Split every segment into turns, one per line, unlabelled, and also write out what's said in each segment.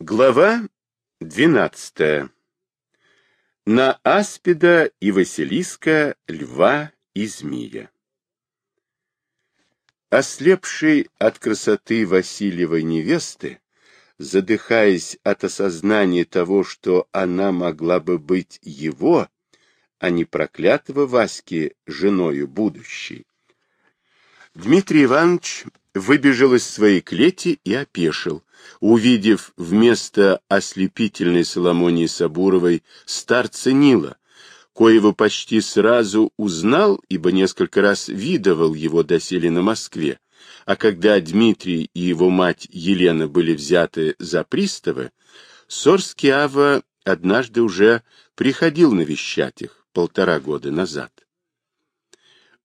Глава двенадцатая. На аспида и Василиска, льва и змея. Ослепший от красоты Васильевой невесты, задыхаясь от осознания того, что она могла бы быть его, а не проклятого Васьки женою будущей, Дмитрий Иванович выбежал из своей клети и опешил, увидев вместо ослепительной Соломонии Сабуровой старца Нила, коего почти сразу узнал, ибо несколько раз видывал его доселе на Москве, а когда Дмитрий и его мать Елена были взяты за приставы, Сорский Ава однажды уже приходил навещать их полтора года назад.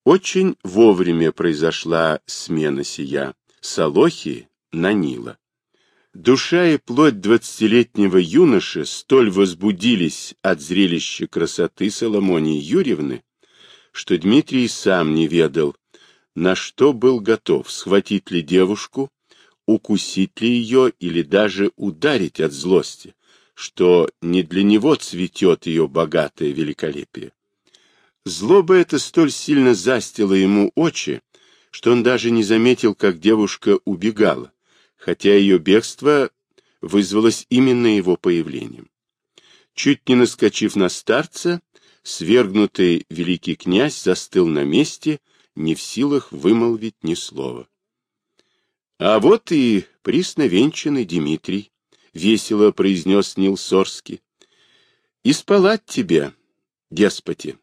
Очень вовремя произошла смена сия Солохи на Нила. Душа и плоть двадцатилетнего юноши столь возбудились от зрелища красоты Соломонии Юрьевны, что Дмитрий сам не ведал, на что был готов, схватить ли девушку, укусить ли ее или даже ударить от злости, что не для него цветет ее богатое великолепие. Злоба эта столь сильно застила ему очи, что он даже не заметил, как девушка убегала, хотя ее бегство вызвалось именно его появлением. Чуть не наскочив на старца, свергнутый великий князь застыл на месте, не в силах вымолвить ни слова. А вот и присновенчанный Дмитрий, — весело произнес Нил Сорский. — И тебе, деспоти.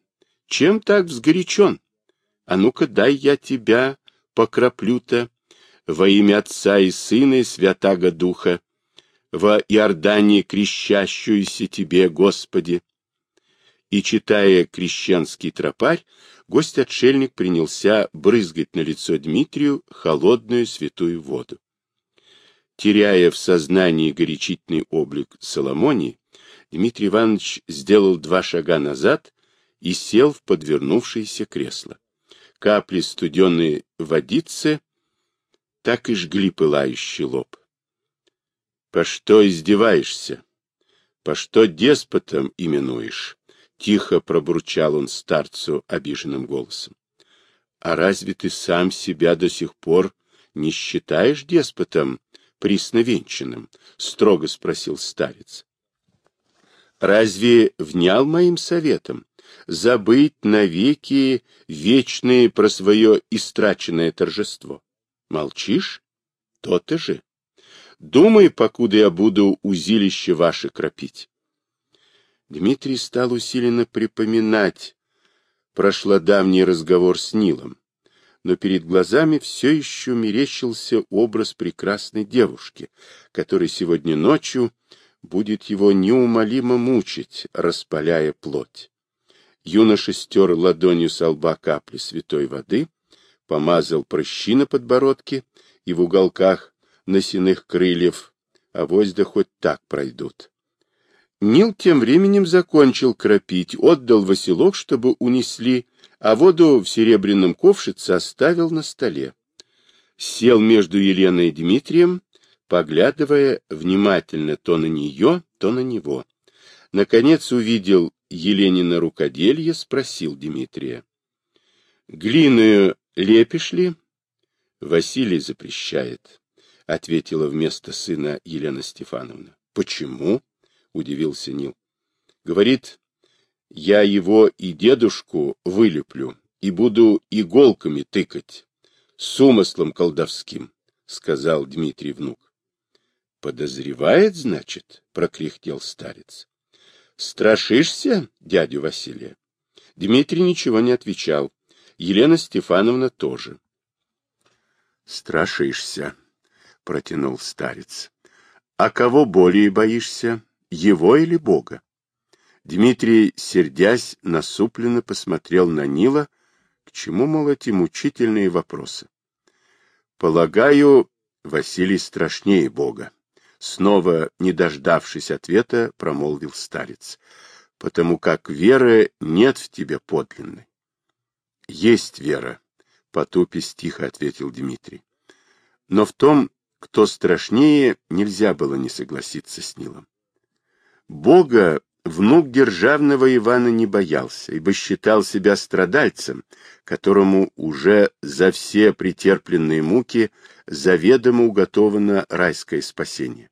Чем так взгорячен? А ну-ка дай я тебя покраплю-то во имя Отца и Сына и Святаго Духа, во Иордании крещащуюся тебе, Господи. И, читая крещенский тропарь, гость-отшельник принялся брызгать на лицо Дмитрию холодную святую воду. Теряя в сознании горячительный облик Соломонии, Дмитрий Иванович сделал два шага назад и сел в подвернувшееся кресло. Капли студеной водицы так и жгли пылающий лоб. — По что издеваешься? По что деспотом именуешь? — тихо пробурчал он старцу обиженным голосом. — А разве ты сам себя до сих пор не считаешь деспотом присновенчанным? — строго спросил старец. — Разве внял моим советом? Забыть навеки вечные про свое истраченное торжество. Молчишь? То-то же. Думай, покуда я буду узилище ваше кропить. Дмитрий стал усиленно припоминать прошлодавний разговор с Нилом, но перед глазами все еще мерещился образ прекрасной девушки, которая сегодня ночью будет его неумолимо мучить, распаляя плоть. Юноша стер ладонью со лба капли святой воды, помазал прыщи на подбородке и в уголках носяных крыльев, а да хоть так пройдут. Нил тем временем закончил кропить, отдал Василок, чтобы унесли, а воду в серебряном ковшице оставил на столе. Сел между Еленой и Дмитрием, поглядывая внимательно то на нее, то на него. Наконец увидел Еленина рукоделье, спросил Дмитрия. — Глиную лепишь ли? — Василий запрещает, — ответила вместо сына Елена Стефановна. — Почему? — удивился Нил. — Говорит, я его и дедушку вылеплю и буду иголками тыкать, с умыслом колдовским, — сказал Дмитрий внук. — Подозревает, значит? — прокряхтел старец. Страшишься дядю Василия? Дмитрий ничего не отвечал. Елена Стефановна тоже. Страшишься, протянул старец. А кого более боишься, его или Бога? Дмитрий, сердясь, насупленно посмотрел на Нила, к чему, мол, эти мучительные вопросы. Полагаю, Василий страшнее Бога. Снова, не дождавшись ответа, промолвил старец, потому как веры нет в тебе подлинной. Есть вера, потупись тихо ответил Дмитрий. Но в том, кто страшнее, нельзя было не согласиться с Нилом. Бога внук державного Ивана не боялся, ибо считал себя страдальцем, которому уже за все претерпленные муки заведомо уготовано райское спасение.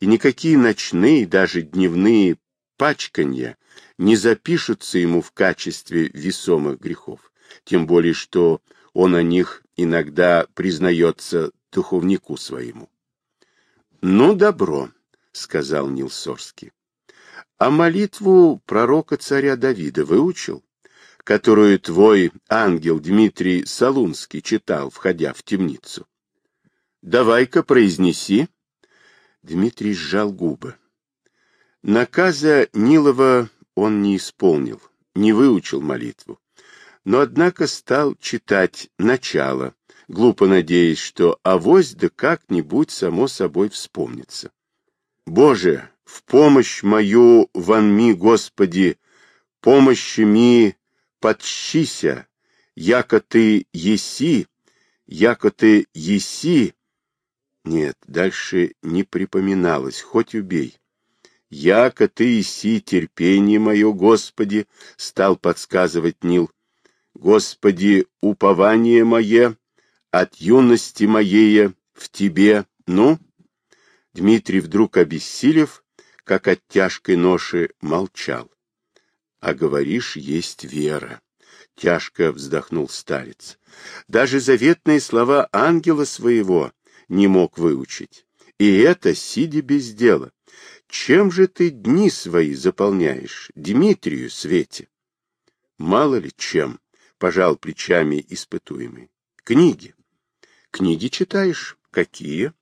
И никакие ночные, даже дневные пачканья не запишутся ему в качестве весомых грехов, тем более что он о них иногда признается духовнику своему. — Ну, добро, — сказал Нил Сорский. — А молитву пророка царя Давида выучил, которую твой ангел Дмитрий Солунский читал, входя в темницу? — Давай-ка произнеси. Дмитрий сжал губы. Наказа Нилова он не исполнил, не выучил молитву, но, однако, стал читать начало, глупо надеясь, что авось да как-нибудь само собой вспомнится. Боже, в помощь мою ванми, Господи, помощи ми подщися, яко ты еси, яко ты еси. Нет, дальше не припоминалось, хоть убей. Яко ты еси терпение мое, Господи, стал подсказывать Нил. Господи, упование мое, от юности моей в тебе, ну? Дмитрий вдруг обессилев, как от тяжкой ноши, молчал. А говоришь, есть вера. Тяжко вздохнул старец. Даже заветные слова ангела своего не мог выучить. И это сидя без дела. Чем же ты дни свои заполняешь, Дмитрию Свете? Мало ли чем, пожал плечами испытуемый. Книги. Книги читаешь? Какие?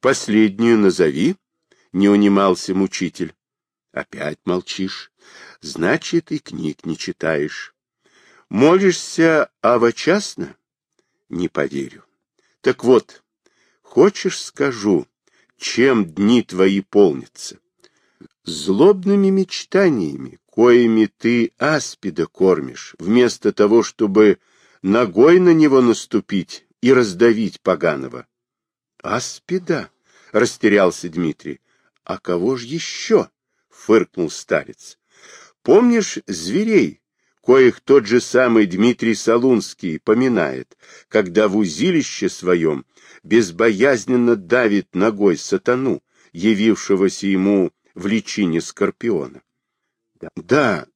Последнюю назови, не унимался мучитель. Опять молчишь. Значит, и книг не читаешь. Молишься авочасно? Не поверю. Так вот, хочешь скажу, чем дни твои полнятся? Злобными мечтаниями, коими ты аспида кормишь, вместо того, чтобы ногой на него наступить и раздавить поганого. — Аспида? — растерялся Дмитрий. — А кого ж еще? — фыркнул старец. — Помнишь зверей, коих тот же самый Дмитрий Солунский поминает, когда в узилище своем безбоязненно давит ногой сатану, явившегося ему в личине скорпиона? — Да,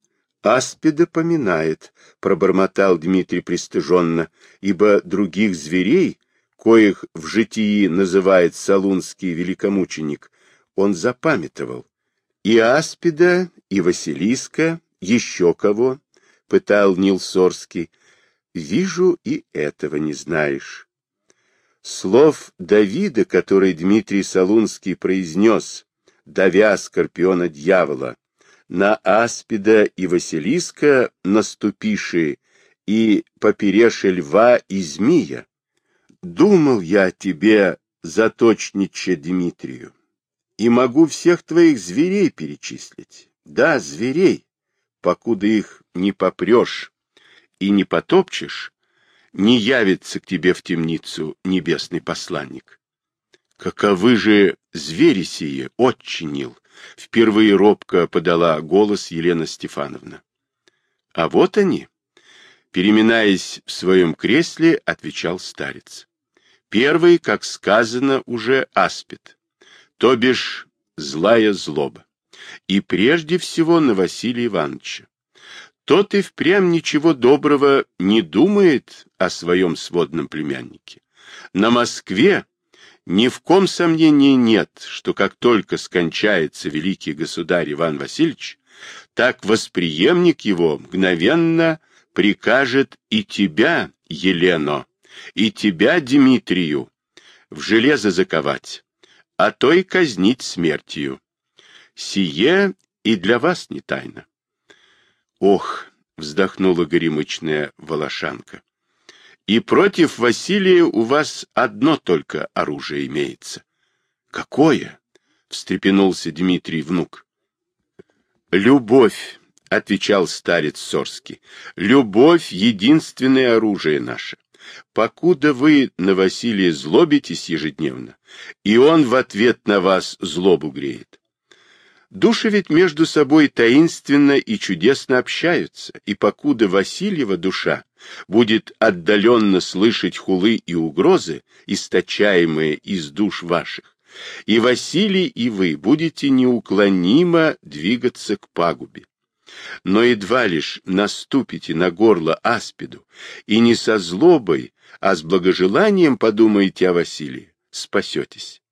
Аспида поминает, — пробормотал Дмитрий пристыженно, — ибо других зверей, коих в житии называет Салунский великомученик, он запамятовал. И Аспида, и Василиска, еще кого, — пытал Нил Сорский. Вижу, и этого не знаешь. Слов Давида, который Дмитрий Салунский произнес, давя скорпиона дьявола, на аспида и Василиска наступиши, и попереши льва и змея. Думал я тебе, заточниче Дмитрию, и могу всех твоих зверей перечислить. Да, зверей, покуда их не попрешь и не потопчешь, не явится к тебе в темницу небесный посланник. Каковы же звери сие, отчинил, Впервые робко подала голос Елена Стефановна. А вот они. Переминаясь в своем кресле, отвечал старец. Первый, как сказано, уже аспид, то бишь злая злоба. И прежде всего на Василия Ивановича. Тот и впрямь ничего доброго не думает о своем сводном племяннике. На Москве ни в ком сомнения нет, что как только скончается великий государь Иван Васильевич, так восприемник его мгновенно прикажет и тебя, Елено, и тебя, Дмитрию, в железо заковать, а то и казнить смертью. Сие и для вас не тайна. Ох, вздохнула горемычная волошанка. И против Василия у вас одно только оружие имеется. Какое? встрепенулся Дмитрий внук. Любовь, отвечал старец Сорский. Любовь единственное оружие наше. Покуда вы на Василия злобитесь ежедневно, и он в ответ на вас злобу греет. Души ведь между собой таинственно и чудесно общаются, и покуда Васильева душа будет отдаленно слышать хулы и угрозы, источаемые из душ ваших, и Василий, и вы будете неуклонимо двигаться к пагубе. Но едва лишь наступите на горло аспиду, и не со злобой, а с благожеланием подумаете о Василии, спасетесь.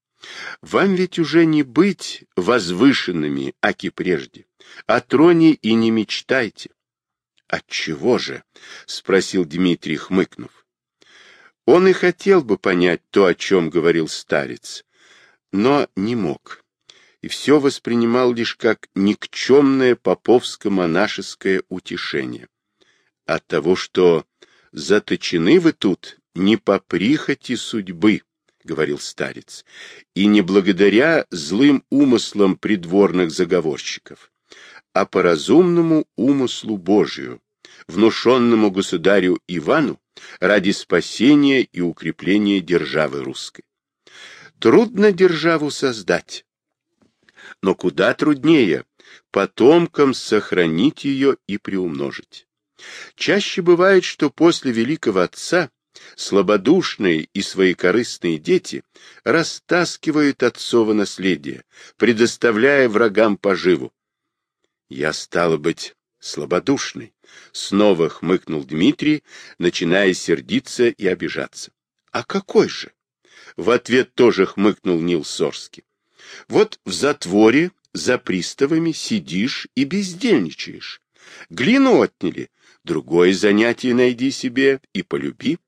Вам ведь уже не быть возвышенными, аки прежде. О троне и не мечтайте. Отчего же? — спросил Дмитрий, хмыкнув. Он и хотел бы понять то, о чем говорил старец, но не мог, и все воспринимал лишь как никчемное поповско-монашеское утешение. От того, что заточены вы тут не по прихоти судьбы, — говорил старец, — и не благодаря злым умыслам придворных заговорщиков, а по разумному умыслу Божию, внушенному государю Ивану ради спасения и укрепления державы русской. Трудно державу создать, но куда труднее потомкам сохранить ее и приумножить. Чаще бывает, что после великого отца слабодушные и своекорыстные дети растаскивают отцово наследие, предоставляя врагам поживу. Я, стало быть, слабодушный, снова хмыкнул Дмитрий, начиная сердиться и обижаться. А какой же? В ответ тоже хмыкнул Нил Сорский. Вот в затворе за приставами сидишь и бездельничаешь. Глину отняли, другое занятие найди себе и полюби.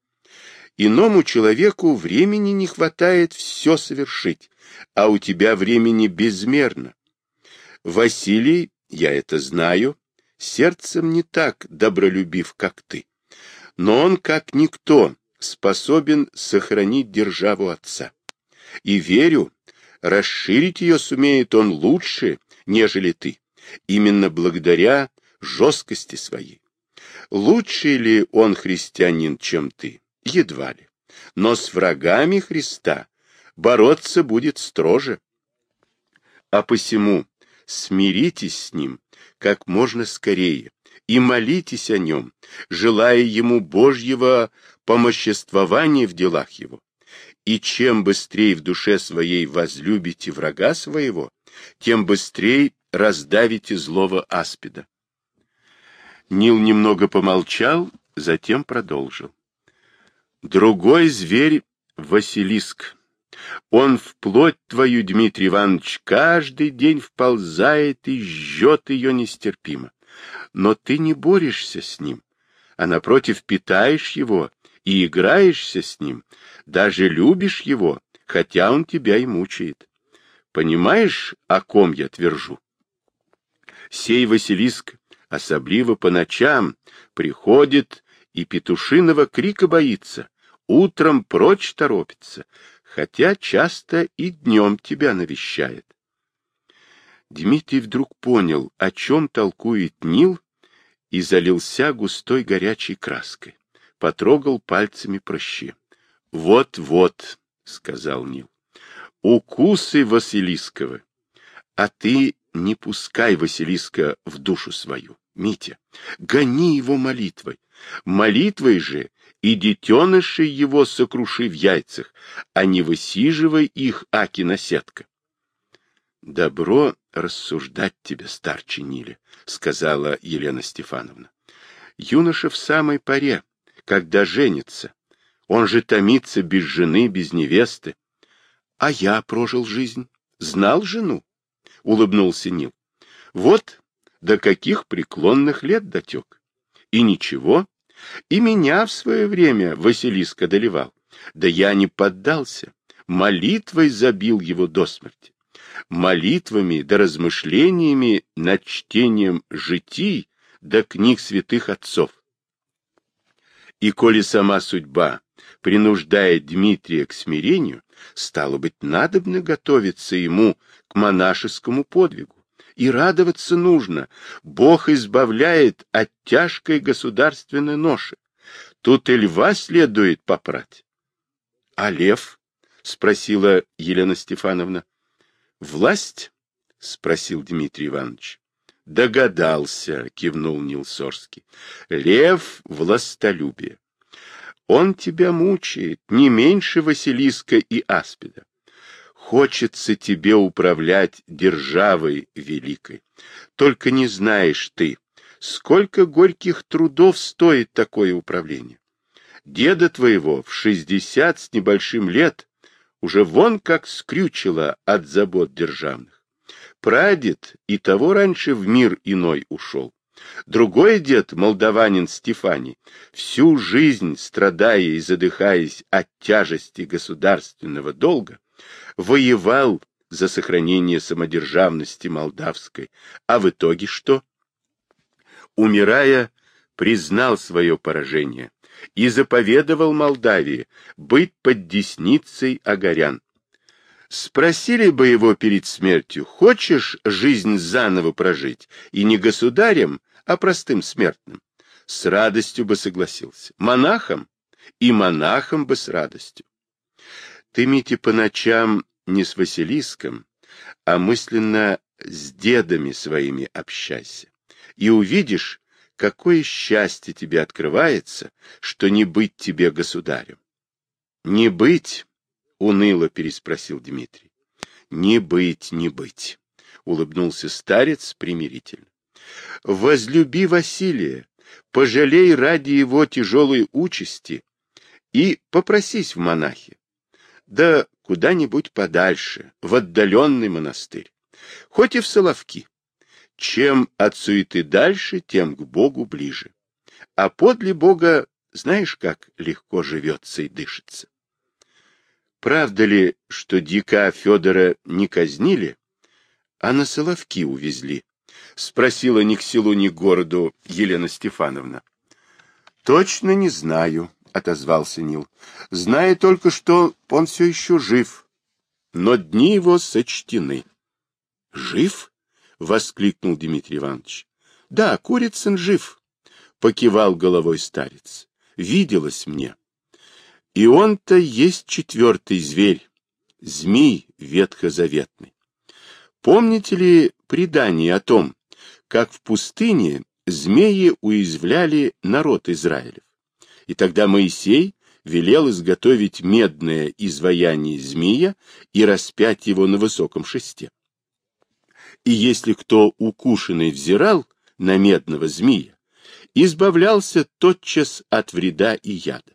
Иному человеку времени не хватает все совершить, а у тебя времени безмерно. Василий, я это знаю, сердцем не так добролюбив, как ты. Но он, как никто, способен сохранить державу отца. И верю, расширить ее сумеет он лучше, нежели ты, именно благодаря жесткости своей. Лучше ли он христианин, чем ты? Едва ли. Но с врагами Христа бороться будет строже. А посему смиритесь с ним как можно скорее и молитесь о нем, желая ему Божьего помоществования в делах его. И чем быстрее в душе своей возлюбите врага своего, тем быстрее раздавите злого аспида. Нил немного помолчал, затем продолжил. Другой зверь — Василиск. Он вплоть твою, Дмитрий Иванович, каждый день вползает и жжет ее нестерпимо. Но ты не борешься с ним, а напротив питаешь его и играешься с ним, даже любишь его, хотя он тебя и мучает. Понимаешь, о ком я твержу? Сей Василиск, особливо по ночам, приходит и петушиного крика боится, утром прочь торопится, хотя часто и днем тебя навещает. Дмитрий вдруг понял, о чем толкует Нил, и залился густой горячей краской. Потрогал пальцами прыщи. «Вот-вот», — сказал Нил, — «укусы Василискова. А ты не пускай Василиска в душу свою, Митя. Гони его молитвой. Молитвой же и детенышей его сокруши в яйцах, а не высиживай их, аки наседка. — Добро рассуждать тебе, старче Ниле, — сказала Елена Стефановна. — Юноша в самой поре, когда женится. Он же томится без жены, без невесты. — А я прожил жизнь, знал жену, — улыбнулся Нил. — Вот до каких преклонных лет дотек. И ничего, и меня в свое время Василиск одолевал. Да я не поддался. Молитвой забил его до смерти. Молитвами да размышлениями над чтением житий да книг святых отцов. И коли сама судьба принуждает Дмитрия к смирению, стало быть, надобно готовиться ему к монашескому подвигу. И радоваться нужно. Бог избавляет от тяжкой государственной ноши. Тут и льва следует попрать. — А лев? — спросила Елена Стефановна. — Власть? — спросил Дмитрий Иванович. — Догадался, — кивнул Нил Сорский. — Лев — властолюбие. Он тебя мучает не меньше Василиска и Аспида. Хочется тебе управлять державой великой. Только не знаешь ты, сколько горьких трудов стоит такое управление. Деда твоего в шестьдесят с небольшим лет уже вон как скрючило от забот державных. Прадед и того раньше в мир иной ушел. Другой дед, молдаванин Стефани, всю жизнь, страдая и задыхаясь от тяжести государственного долга, воевал за сохранение самодержавности молдавской, а в итоге что? Умирая, признал свое поражение и заповедовал Молдавии быть под десницей агарян. Спросили бы его перед смертью, хочешь жизнь заново прожить, и не государем, а простым смертным? С радостью бы согласился. Монахом? И монахом бы с радостью. Ты, Митя, по ночам не с Василиском, а мысленно с дедами своими общайся. И увидишь, какое счастье тебе открывается, что не быть тебе государем. Не быть, уныло переспросил Дмитрий. Не быть, не быть, улыбнулся старец примирительно. Возлюби Василия, пожалей ради его тяжелой участи и попросись в монахи да куда-нибудь подальше, в отдаленный монастырь, хоть и в Соловки. Чем от суеты дальше, тем к Богу ближе. А подле Бога, знаешь, как легко живется и дышится. Правда ли, что дика Федора не казнили, а на Соловки увезли? Спросила ни к селу, ни к городу Елена Стефановна. Точно не знаю, отозвался Нил. Знаю только, что он все еще жив, но дни его сочтены. Жив? воскликнул Дмитрий Иванович. Да, Курицын жив, покивал головой старец. Виделось мне. И он-то есть четвертый зверь, змей ветхозаветный. Помните ли предание о том, как в пустыне змеи уязвляли народ Израилев? И тогда Моисей велел изготовить медное изваяние змея и распять его на высоком шесте. И если кто укушенный взирал на медного змея, избавлялся тотчас от вреда и яда.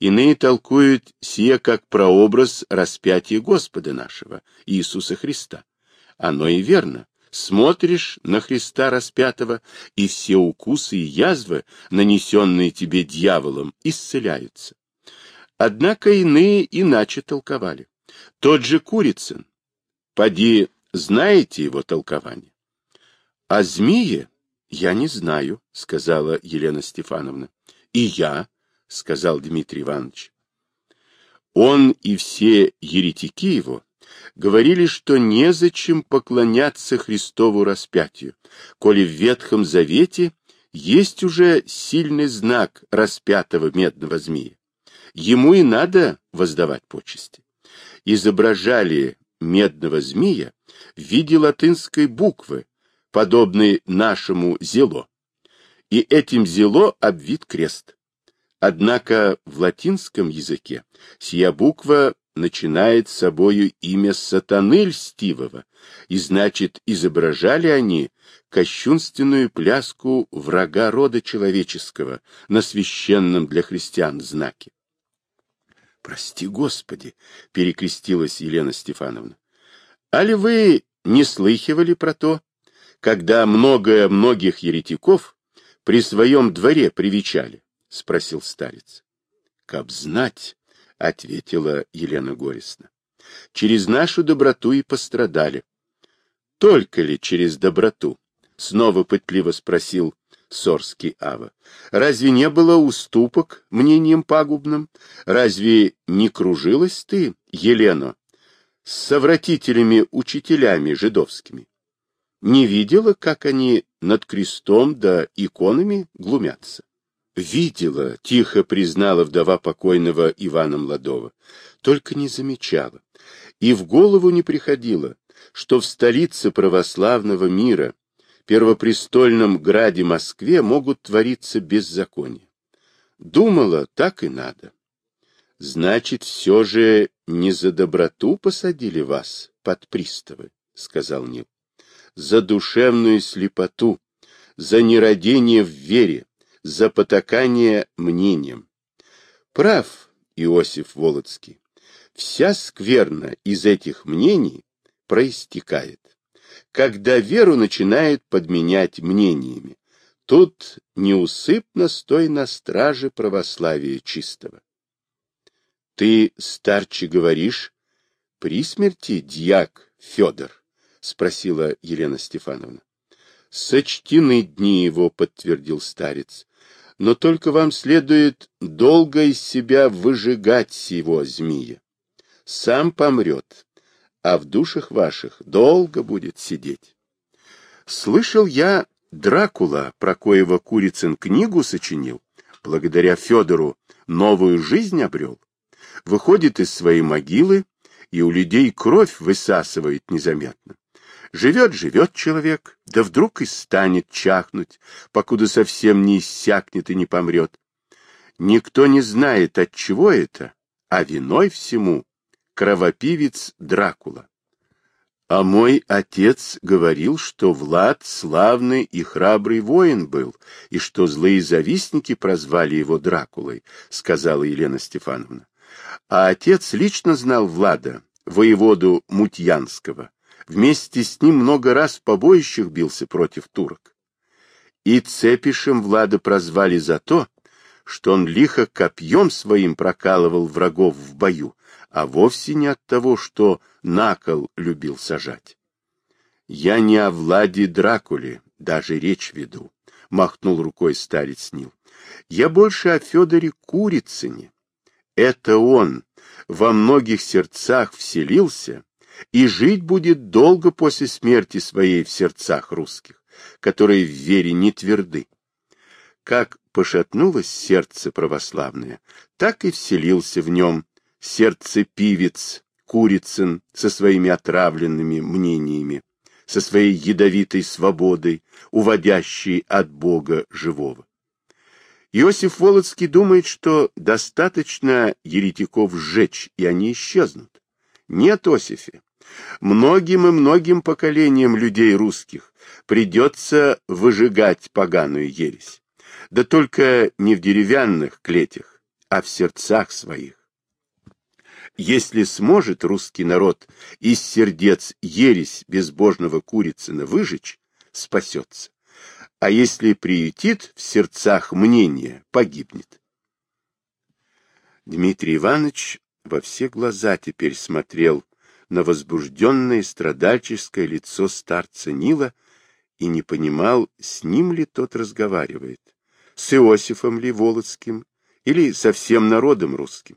Иные толкуют сие как прообраз распятия Господа нашего, Иисуса Христа. Оно и верно, Смотришь на Христа распятого, и все укусы и язвы, нанесенные тебе дьяволом, исцеляются. Однако иные иначе толковали. Тот же Курицын. Поди, знаете его толкование? А змеи я не знаю, сказала Елена Стефановна. И я, сказал Дмитрий Иванович. Он и все еретики его говорили, что незачем поклоняться Христову распятию, коли в Ветхом Завете есть уже сильный знак распятого медного змея. Ему и надо воздавать почести. Изображали медного змея в виде латынской буквы, подобной нашему зело. И этим зело обвит крест. Однако в латинском языке сия буква начинает собою имя сатаны льстивого, и значит, изображали они кощунственную пляску врага рода человеческого на священном для христиан знаке. «Прости, Господи!» — перекрестилась Елена Стефановна. «А ли вы не слыхивали про то, когда многое многих еретиков при своем дворе привечали?» — спросил старец. «Каб знать!» — ответила Елена горестно. — Через нашу доброту и пострадали. — Только ли через доброту? — снова пытливо спросил Сорский Ава. — Разве не было уступок мнением пагубным? Разве не кружилась ты, Елена, с совратителями-учителями жидовскими? Не видела, как они над крестом да иконами глумятся? Видела, тихо признала вдова покойного Ивана Младова, только не замечала. И в голову не приходило, что в столице православного мира, первопрестольном граде Москве, могут твориться беззакония. Думала, так и надо. Значит, все же не за доброту посадили вас под приставы, сказал Нил. За душевную слепоту, за нерадение в вере, за потакание мнением. Прав Иосиф Волоцкий. Вся скверна из этих мнений проистекает. Когда веру начинает подменять мнениями, тут неусыпно стой на страже православия чистого. Ты, старче, говоришь, при смерти дьяк Федор? — спросила Елена Стефановна. — Сочтены дни его, — подтвердил старец. — Но только вам следует долго из себя выжигать сего змея. Сам помрет, а в душах ваших долго будет сидеть. Слышал я, Дракула, про коего Курицын книгу сочинил, благодаря Федору новую жизнь обрел выходит из своей могилы и у людей кровь высасывает незаметно. Живет-живет человек, да вдруг и станет чахнуть, покуда совсем не иссякнет и не помрет. Никто не знает, от чего это, а виной всему кровопивец Дракула. А мой отец говорил, что Влад славный и храбрый воин был, и что злые завистники прозвали его Дракулой, сказала Елена Стефановна. А отец лично знал Влада, воеводу Мутьянского. Вместе с ним много раз в побоищах бился против турок. И цепишем Влада прозвали за то, что он лихо копьем своим прокалывал врагов в бою, а вовсе не от того, что на кол любил сажать. Я не о Владе Дракуле даже речь веду, — махнул рукой старец Нил. Я больше о Федоре Курицыне, это он во многих сердцах вселился и жить будет долго после смерти своей в сердцах русских, которые в вере не тверды. Как пошатнулось сердце православное, так и вселился в нем сердце-пивец Курицын со своими отравленными мнениями, со своей ядовитой свободой, уводящей от Бога живого. Иосиф Волоцкий думает, что достаточно еретиков сжечь, и они исчезнут. Нет, Осифе. Многим и многим поколениям людей русских придется выжигать поганую ересь. Да только не в деревянных клетях, а в сердцах своих. Если сможет русский народ из сердец ересь безбожного Курицына выжечь, спасется а если приютит в сердцах мнение, погибнет. Дмитрий Иванович во все глаза теперь смотрел на возбужденное страдальческое лицо старца Нила и не понимал, с ним ли тот разговаривает, с Иосифом ли Володским или со всем народом русским.